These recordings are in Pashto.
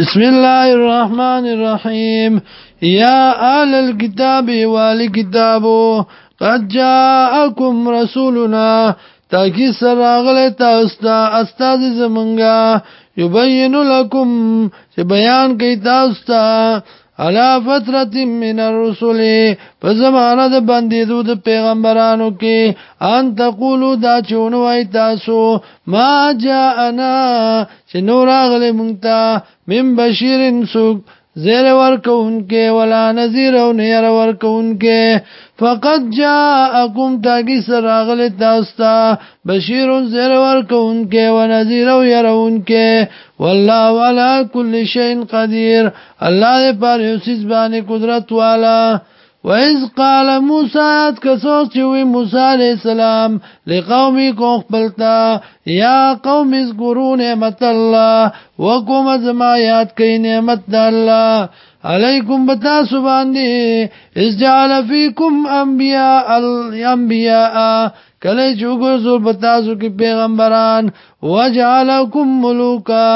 بسم الله الرحمن الرحيم يا أهل الكتاب والكتاب قد جاءكم رسولنا تاكي سراغلی تاستا أستاذ زمنگا يبين لكم سبيان كي تاستا علا فترت من الرسول په زمانه د بندیدو د پیغمبرانو کې ان تقولو دا چونو وای تاسو ما جاءنا چې نور اغلی مونږ ته من بشیرن سوک زیر ورکونکې ولا نذیر او نیر ورکونکې فقط جاءکم تاګي سراغله تاسو ته بشیر زیر ورکونکې او نذیر او يرونکې والله على كل شيء قدير الله دې پر یوسیز باندې قدرت والا وَإِذْ قَالَ مُوسَى كَسَوْسْ چوي موسى عليه السلام لقومي کو خپلتا يا قوم اذكروا نعمت الله وقوم زما یاد کئ نعمت د الله عليكم بتا سباندي اذ جعل فيكم انبياء الانبياء کله چې وګرځول په تاسو کې پیغمبران وجعلکم ملوکا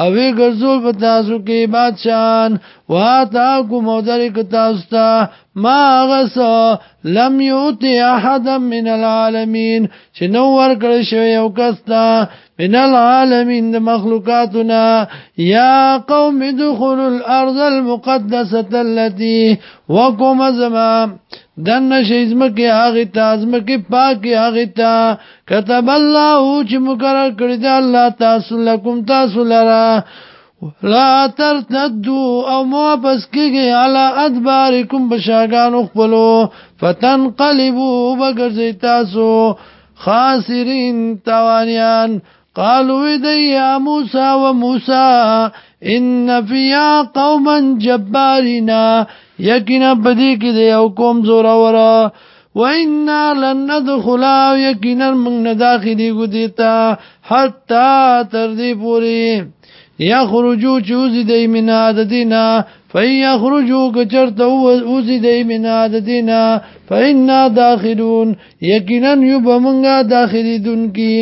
او وګرځول په تاسو کې بادشاہان واتاکم مدرک تاسو ته ما غسا لم یوتی احد من العالمین چې نو ورکړ شوی یو کس ته من العالمین د مخلوقاتنا یا قوم ادخلوا الارض المقدسه التي وقم زمان دن شیزم کې هغه تازم کې پاک هغه تا كتب الله چې مقرر کړی دی الله تاسو لکم تاسو لرا لا ترتدو او موابس کیږي علی ادبارکم بشاګانو خپلو فتنقلبو بغرزی تاسو خاسرین توانیان قالوا دی یا موسی و موسی ان فیا قوما جبارینا یقینا بدی کې دی او قوم زورا ورا وإنا لن ندخلا يقينا من داخلي قديتا حتى تردي پوری یا خرجو چوزی دی منا د دینا فین یا خرجو کچرت اوزی دی منا د دینا فین داخلون یقینا یبمنگا داخلی دن کی